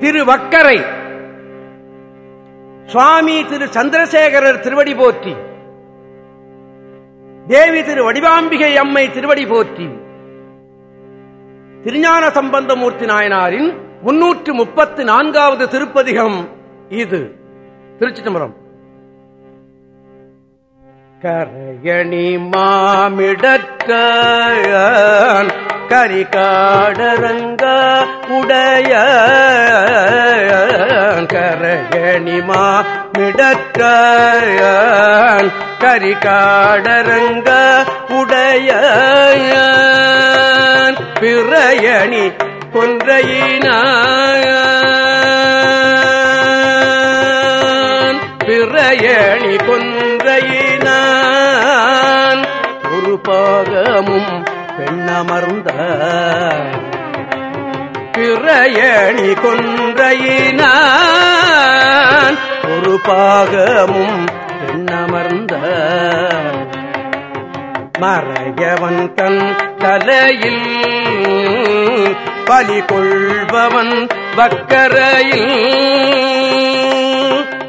திரு வக்கரை சுவாமி திரு சந்திரசேகரர் திருவடி போற்றி. தேவி திரு வடிவாம்பிகை அம்மை திருவடி போற்றி. திருஞான சம்பந்தமூர்த்தி நாயனாரின் முன்னூற்று முப்பத்து நான்காவது திருப்பதிகம் இது. திருச்சி தம்பரம் கரையணி மாமிடற்க கரிகாடரங்க உடைய கரகணிமா மாமிடற்கான் கரிகாடரங்க உடைய பிறையணி கொன்றையினான் பிறையணி கொன்றையினான். ஒரு பாகமும் பெண்ணமர்ந்த பிறையணி கொன்றையினான். ஒரு பாகமும் பெண்ணமர்ந்த மறையவன் தன் தலையில் பலி கொள்பவன் பக்கரையில்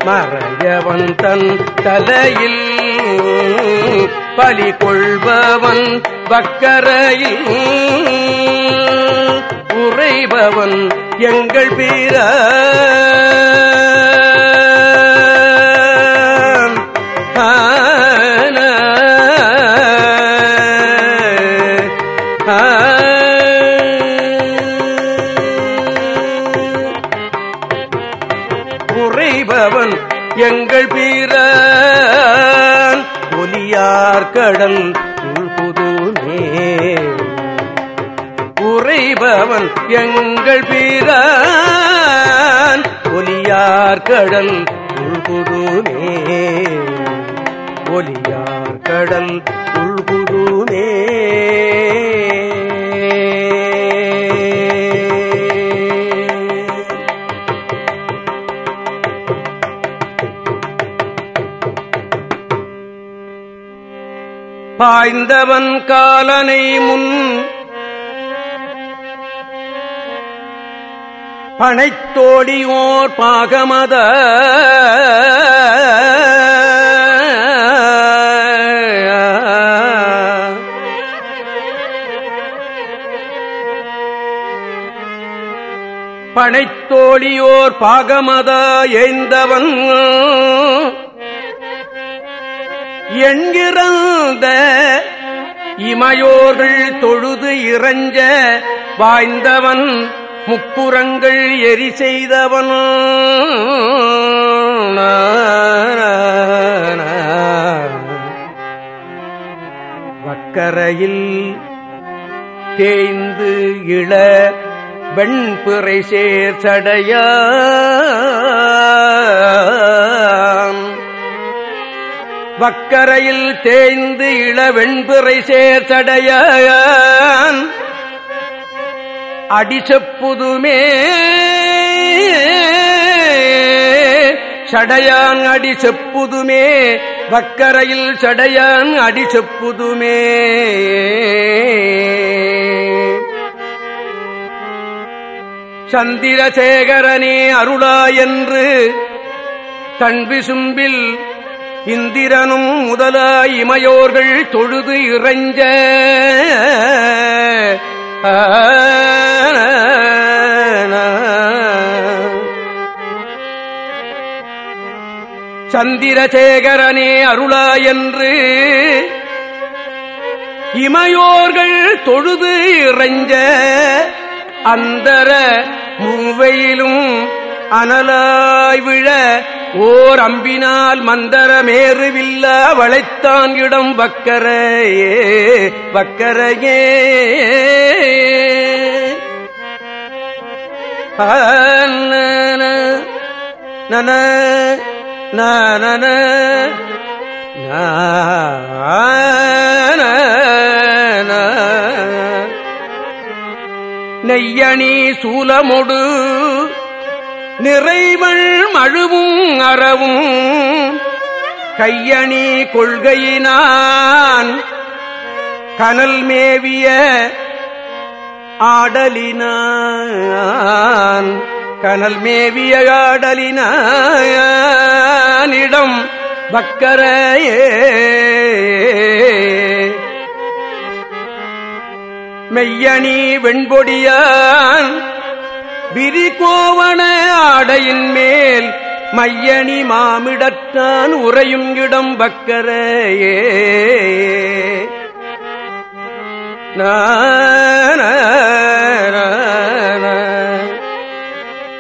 மறையவன் தன் தலையில் பலி கொள்பவன் பக்கரையில் உறைபவன் எங்கள் பீர. உறைபவன் எங்கள் பீர கடல் புதுமே உறைபவன் எங்கள் பீரான் ஒலியார் கடல் புதுமே ஒலியார் அறிந்தவன் காலனை முன் பனைத்தோடியோர் பாகமத பனைத்தோழியோர் பாகமத ஏந்தவன் என்கிறந்த இமையோர்கள் தொழுது இறஞ்ச வாய்ந்தவன் முப்புறங்கள் எரி செய்தவன். வக்கரையில் தேய்ந்து இள வெண்பிறை சேர் வக்கரையில் தேய்ந்து இள சேர்த்தடைய அடிசப்புதுமே சடையான் அடி செப்புதுமே வக்கரையில் சடையான் அடி செப்புதுமே சந்திரசேகரனே அருளா என்று தன் விசும்பில் இந்திரனும் முதலாய் இமையோர்கள் தொழுது இறைஞ்ச சந்திரசேகரனே அருளா என்று இமையோர்கள் தொழுது இறைஞ்ச அந்தர மூவையிலும் அனலாய் விழ ஓர் அம்பினால் மந்தரமேறுவில்ல வளைத்தான் இடம் வக்கரையே வக்கரையே. நன நன நெய்யணி சூலமொடு நிறைவள் மழுவும் அறவும். கையணி கொள்கையினான் கனல் மேவிய ஆடலினான். கனல் மேவிய ஆடலினிடம் பக்கரையே மெய்யணி வெண்பொடியான் விரிகோவண ஆடையின் மேல் மையணி மாமிடத்தான் உறையும் இடம் பக்கரையே.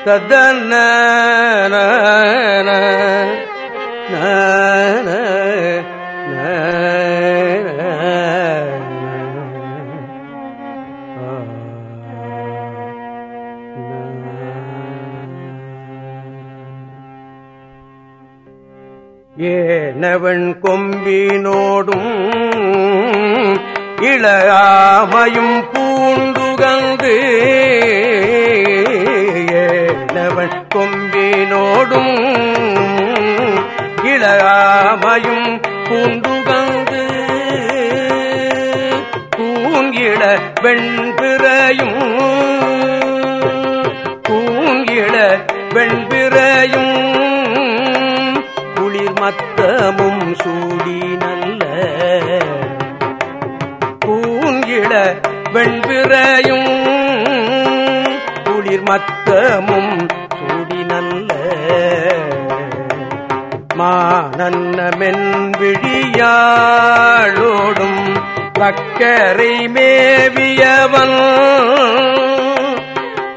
தத்தன்ன ஏனவன் கொம்பினோடும் இளகாமையும் பூண்டுகந்து ஏனவன் கொம்பினோடும் இளகாமையும் பூண்டுகந்து பூங்கிட வெண்பிறையும் பூங்கிட வெண்பிறையும் குளிர் சூடி நல்ல பூங்கிட வெண்பிறையும் குளிர் மத்தமும் சூடி நல்ல மானன்ன மென்விழியாளோடும் பக்கரை மேவியவன்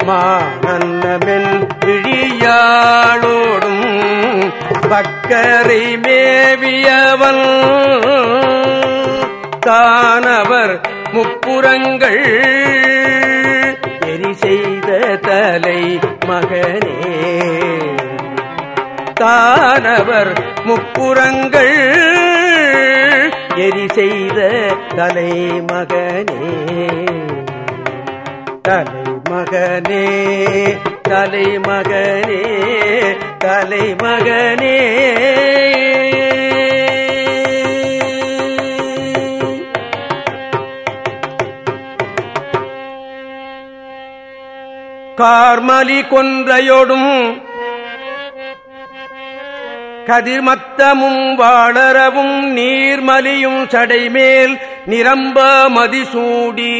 மானன்ன மென்விழியாளோடும் பக்கரை மேவியவன். தானவர் முப்புறங்கள். எரி செய்த தலை மகனே. தானவர் முப்புறங்கள். எரி செய்த தலை மகனே. தலை மகனே தலை மகனே. தலைமகனே. கார்மலி கொன்றையோடும் கதிர்மத்தமும் வாழறவும் நீர்மலியும் சடைமேல் நிரம்ப மதிசூடி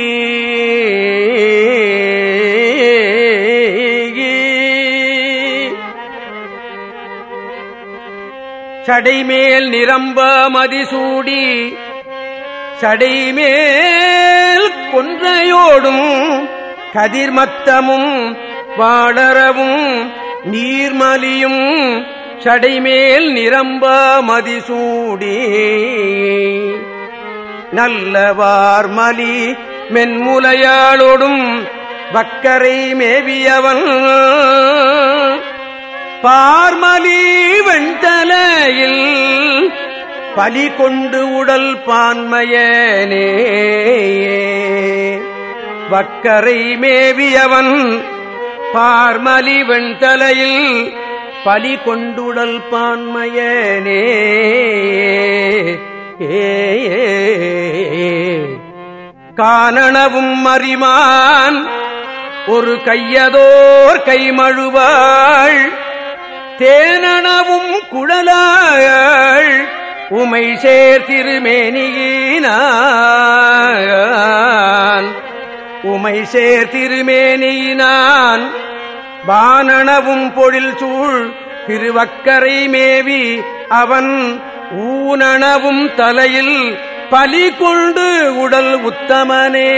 சடைமேல் நிரம்ப மதிசூடி சடைமேல் கொன்றையோடும் கதிர்மத்தமும் வாடரவும் நீர்மலியும் சடைமேல் நிரம்ப மதிசூடி. நல்லவார்மலி மென்முலையாளோடும் வக்கரை மேவியவன். பார்மலி வெண்தலையில் பலி கொண்டு உடல் பான்மையனே வக்கரை மேவியவன் பார்மலி வெண்தலையில் பலி கொண்டுடல் பான்மையனே காணனவும் மறிமான் ஒரு கையதோர் கைமழுவாள் தேனவும் குழலாள் உமை சேர் திருமேனியினான். உமை சேர் திருமேனியினான் வானனவும் பொழில் சூழ் திருவக்கரை மேவி அவன் ஊனனவும் தலையில் பலி கொண்டு உடல் உத்தமனே.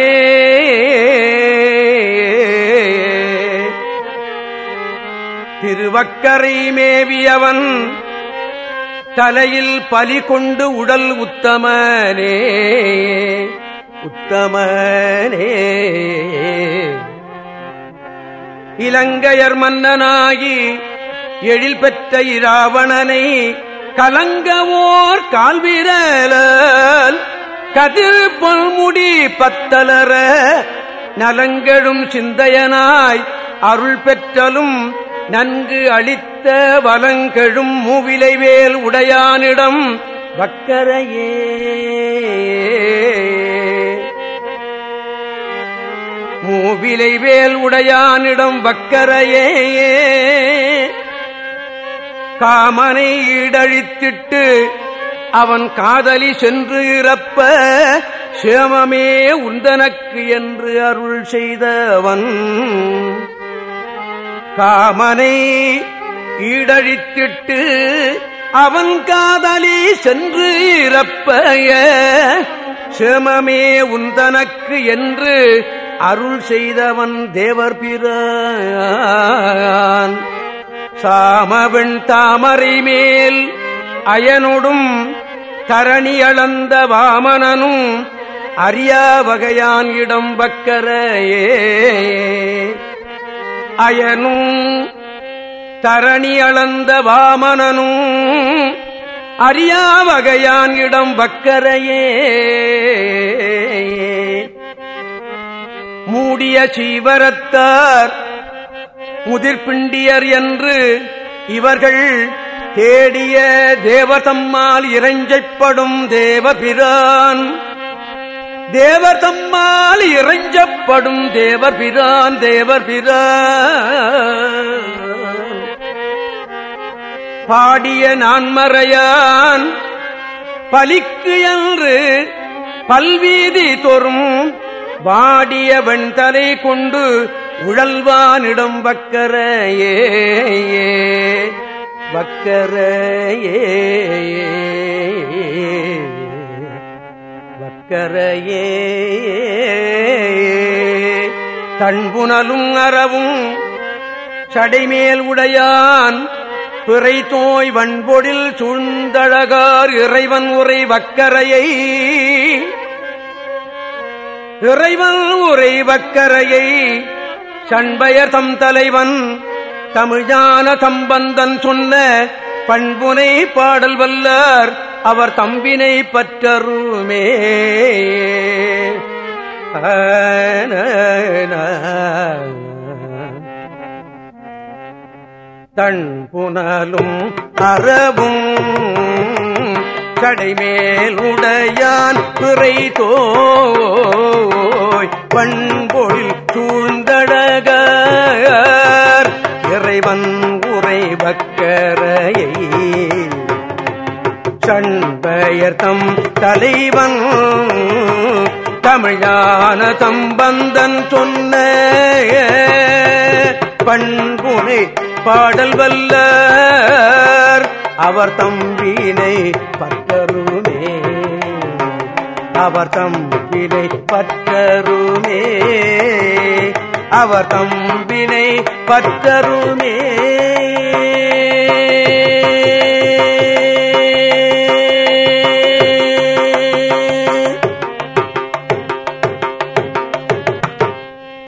திருவக்கரை மேவியவன் தலையில் பலி கொண்டு உடல் உத்தமனே உத்தமனே. இலங்கையர் மன்னனாகி எழில் பெற்ற இராவணனை கலங்கவோர் கால்விரல கதிர் பொல்முடி பத்தலர நலங்கெழும் சிந்தையனாய் அருள் பெற்றலும் நன்கு அளித்த வலங்கெழும் மூவிலைவேல் உடையானிடம் வக்கரையே. மூவிலை வேல் உடையானிடம் வக்கரையே. காமனை ஈடழித்திட்டு அவன் காதலி சென்று இறப்ப சேமமே உந்தனக்கு என்று அருள் செய்தவன். காமனை ஈடழித்திட்டு அவன் காதலி சென்று இறப்பய சேமமே உந்தனக்கு என்று அருள் செய்தவன் தேவர் பிறான் சாமவெண் தாமரை மேல் அயனொடும் தரணி அளந்த வாமனனும் அரியா வகையான் இடம் பக்கரையே அயனும் தரணி அளந்த வாமனனும் அறியா வகையான் இடம் வக்கரையே. மூடிய சீவரத்தார் முதிர்பிண்டியர் என்று இவர்கள் தேடிய தேவதம்மால் இறைஞ்சப்படும் தேவபிரான். தேவர் தம்மால் இறைஞ்சப்படும் தேவர் தேவபிரான் தேவபிரான் பாடிய நான்மறையான் பலிக்கு என்று பல்வீதி தோறும் வாடிய வெண்தலை கொண்டு உழல்வானிடம் வக்கரையே வக்கரையே. கரையே. தன்புணலும் அறவும் சடைமேல் உடையான். பிறை தோய் வன்பொடில் சூழ்ந்தழகார் இறைவன் உரை வக்கரையை. இறைவன் உரை வக்கரையை. சண்பயர் தம் தலைவன் தமிழான சம்பந்தன் சொன்ன பண்புனை பாடல் வல்லார். அவர் தம்பினை பற்றருமே. தன் புனலும் அறவும் கடைமேல் உடையான் பிறை தோய் பண்பு சண்பயர்த்தம் தலைவன் தமிழான தம்பந்தன் சொன்ன பண்புனை பாடல் வல்ல அவர் தம்பினை பற்றருமே. அவர் தம்பினை பற்றருமே. அவர் தம்பினை பற்றருமே.